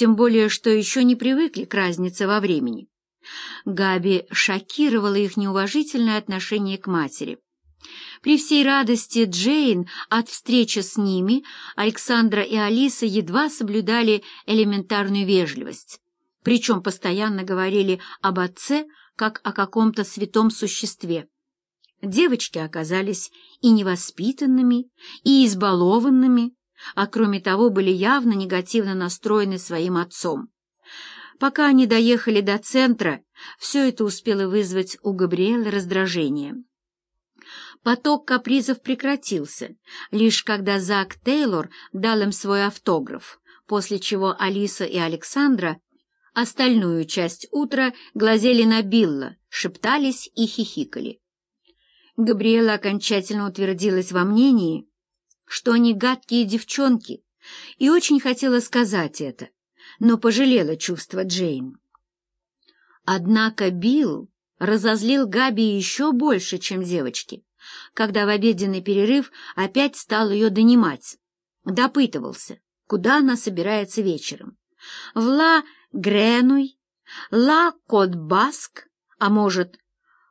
тем более, что еще не привыкли к разнице во времени. Габи шокировало их неуважительное отношение к матери. При всей радости Джейн от встречи с ними Александра и Алиса едва соблюдали элементарную вежливость, причем постоянно говорили об отце как о каком-то святом существе. Девочки оказались и невоспитанными, и избалованными, а кроме того были явно негативно настроены своим отцом. Пока они доехали до центра, все это успело вызвать у Габриэла раздражение. Поток капризов прекратился, лишь когда Зак Тейлор дал им свой автограф, после чего Алиса и Александра остальную часть утра глазели на Билла, шептались и хихикали. Габриэла окончательно утвердилась во мнении, что они гадкие девчонки, и очень хотела сказать это, но пожалела чувства Джейн. Однако Билл разозлил Габи еще больше, чем девочки, когда в обеденный перерыв опять стал ее донимать. Допытывался, куда она собирается вечером. В Ла Гренуй, Ла Кот-Баск, а может,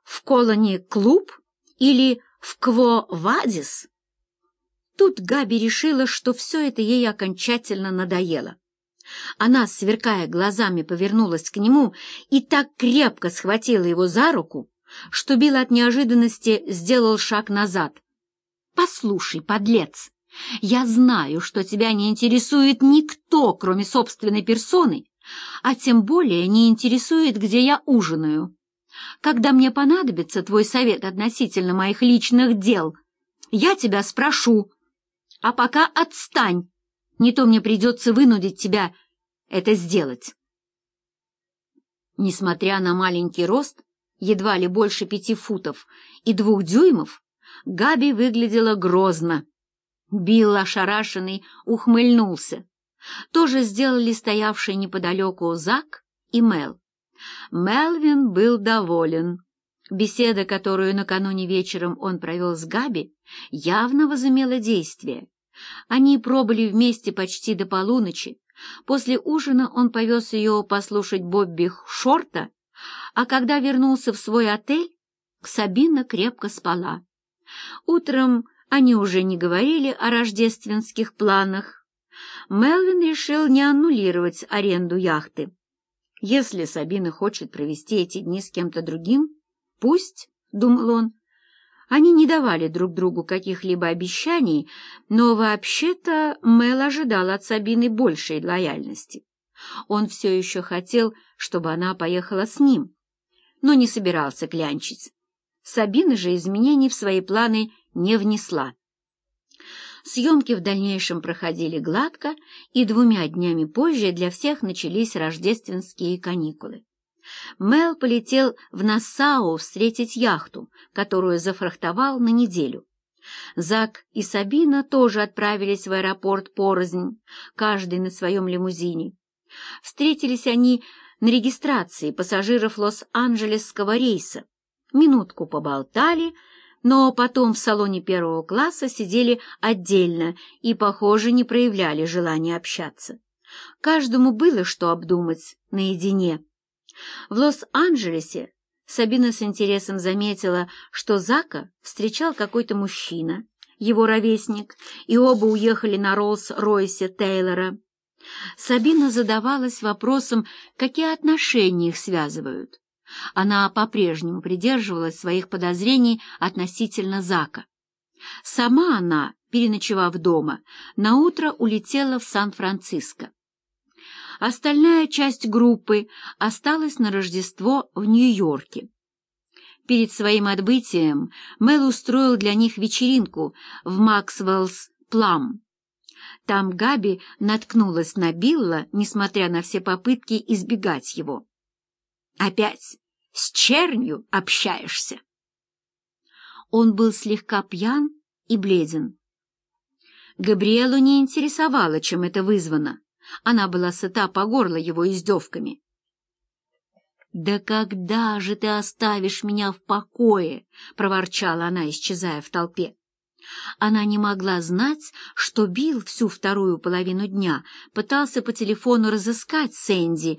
в Колони-клуб или в Кво-Вадис? Тут Габи решила, что все это ей окончательно надоело. Она, сверкая глазами, повернулась к нему и так крепко схватила его за руку, что Билл от неожиданности сделал шаг назад. «Послушай, подлец, я знаю, что тебя не интересует никто, кроме собственной персоны, а тем более не интересует, где я ужинаю. Когда мне понадобится твой совет относительно моих личных дел, я тебя спрошу. А пока отстань, не то мне придется вынудить тебя это сделать. Несмотря на маленький рост, едва ли больше пяти футов и двух дюймов, Габи выглядела грозно. Билл, ошарашенный, ухмыльнулся. Тоже сделали стоявшие неподалеку Зак и Мел. Мелвин был доволен. Беседа, которую накануне вечером он провел с Габи, явно возымела действие. Они пробыли вместе почти до полуночи. После ужина он повез ее послушать Бобби Шорта, а когда вернулся в свой отель, Сабина крепко спала. Утром они уже не говорили о рождественских планах. Мелвин решил не аннулировать аренду яхты. Если Сабина хочет провести эти дни с кем-то другим, пусть, — думал он, они не давали друг другу каких-либо обещаний, но вообще-то Мел ожидал от Сабины большей лояльности. Он все еще хотел, чтобы она поехала с ним, но не собирался клянчить. Сабина же изменений в свои планы не внесла. Съемки в дальнейшем проходили гладко, и двумя днями позже для всех начались рождественские каникулы. Мел полетел в Нассау встретить яхту, которую зафрахтовал на неделю. Зак и Сабина тоже отправились в аэропорт порознь, каждый на своем лимузине. Встретились они на регистрации пассажиров Лос-Анджелесского рейса. Минутку поболтали, но потом в салоне первого класса сидели отдельно и, похоже, не проявляли желания общаться. Каждому было что обдумать наедине. В Лос-Анджелесе Сабина с интересом заметила, что Зака встречал какой-то мужчина, его ровесник, и оба уехали на Роллс-Ройсе Тейлора. Сабина задавалась вопросом, какие отношения их связывают. Она по-прежнему придерживалась своих подозрений относительно Зака. Сама она, переночевав дома, наутро улетела в Сан-Франциско. Остальная часть группы осталась на Рождество в Нью-Йорке. Перед своим отбытием Мэл устроил для них вечеринку в Максвеллс Плам. Там Габи наткнулась на Билла, несмотря на все попытки избегать его. «Опять с чернью общаешься?» Он был слегка пьян и бледен. Габриэлу не интересовало, чем это вызвано. Она была сыта по горло его издевками. «Да когда же ты оставишь меня в покое?» — проворчала она, исчезая в толпе. Она не могла знать, что Билл всю вторую половину дня пытался по телефону разыскать Сэнди